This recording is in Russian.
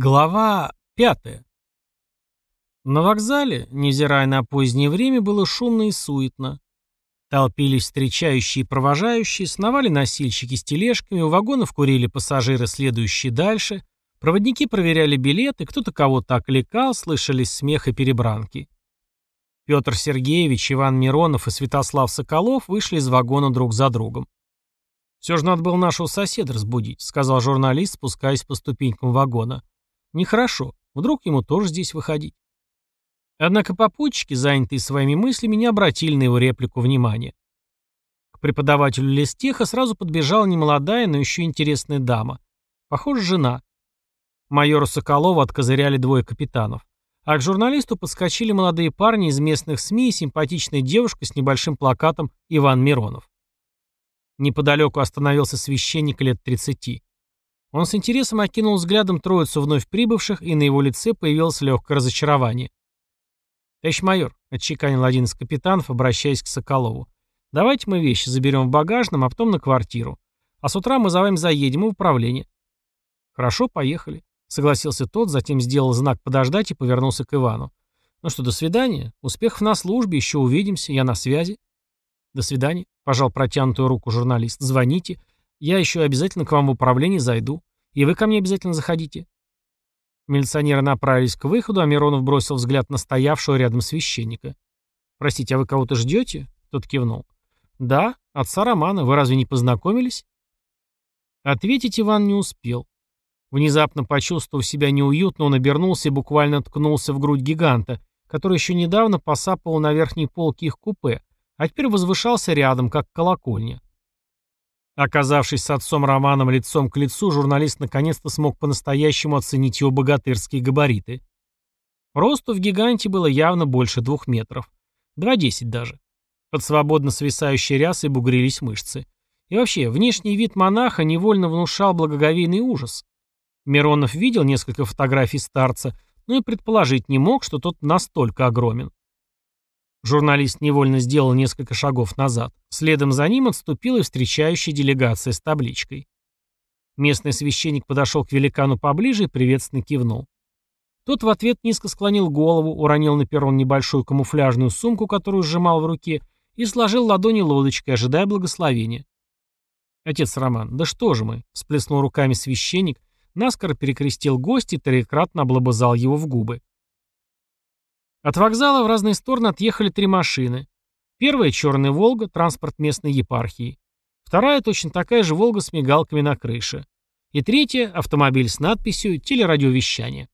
Глава пятая. На вокзале, невзирая на позднее время, было шумно и суетно. Толпились встречающие и провожающие, сновали носильщики с тележками, у вагонов курили пассажиры, следующие дальше, проводники проверяли билеты, кто-то кого-то окликал, слышались смех и перебранки. Петр Сергеевич, Иван Миронов и Святослав Соколов вышли из вагона друг за другом. «Все же надо было нашего соседа разбудить», — сказал журналист, спускаясь по ступенькам вагона. Нехорошо. Вдруг ему тоже здесь выходить. Однако попутчики, занятые своими мыслями, не обратили на его реплику внимания. К преподавателю Листеха сразу подбежала немолодая, но еще интересная дама. Похоже, жена. Майору Соколову откозыряли двое капитанов. А к журналисту подскочили молодые парни из местных СМИ и симпатичная девушка с небольшим плакатом «Иван Миронов». Неподалеку остановился священник лет 30. Он с интересом окинул взглядом троицу вновь прибывших, и на его лице появилось легкое разочарование. «Товарищ майор», — отчеканил один из капитанов, обращаясь к Соколову, «давайте мы вещи заберем в багажном, а потом на квартиру. А с утра мы за вами заедем в управление». «Хорошо, поехали», — согласился тот, затем сделал знак подождать и повернулся к Ивану. «Ну что, до свидания. Успехов на службе, еще увидимся, я на связи». «До свидания», — пожал протянутую руку журналист. «Звоните. Я еще обязательно к вам в управление зайду. И вы ко мне обязательно заходите». Милиционеры направились к выходу, а Миронов бросил взгляд на стоявшего рядом священника. «Простите, а вы кого-то ждете?» Тот кивнул. «Да, отца Романа. Вы разве не познакомились?» Ответить Иван не успел. Внезапно почувствовав себя неуютно, он обернулся и буквально ткнулся в грудь гиганта, который еще недавно посапывал на верхней полке их купе, а теперь возвышался рядом, как колокольня. Оказавшись с отцом Романом лицом к лицу, журналист наконец-то смог по-настоящему оценить его богатырские габариты. Росту в гиганте было явно больше двух метров. Два десять даже. Под свободно свисающей рясой бугрились мышцы. И вообще, внешний вид монаха невольно внушал благоговейный ужас. Миронов видел несколько фотографий старца, но и предположить не мог, что тот настолько огромен. Журналист невольно сделал несколько шагов назад. Следом за ним отступила и встречающая делегация с табличкой. Местный священник подошел к великану поближе и приветственно кивнул. Тот в ответ низко склонил голову, уронил на перрон небольшую камуфляжную сумку, которую сжимал в руке, и сложил ладони лодочкой, ожидая благословения. «Отец Роман, да что же мы?» — всплеснул руками священник, наскоро перекрестил гость и троекратно облобызал его в губы. От вокзала в разные стороны отъехали три машины. Первая — черная «Волга», транспорт местной епархии. Вторая — точно такая же «Волга» с мигалками на крыше. И третья — автомобиль с надписью «Телерадиовещание».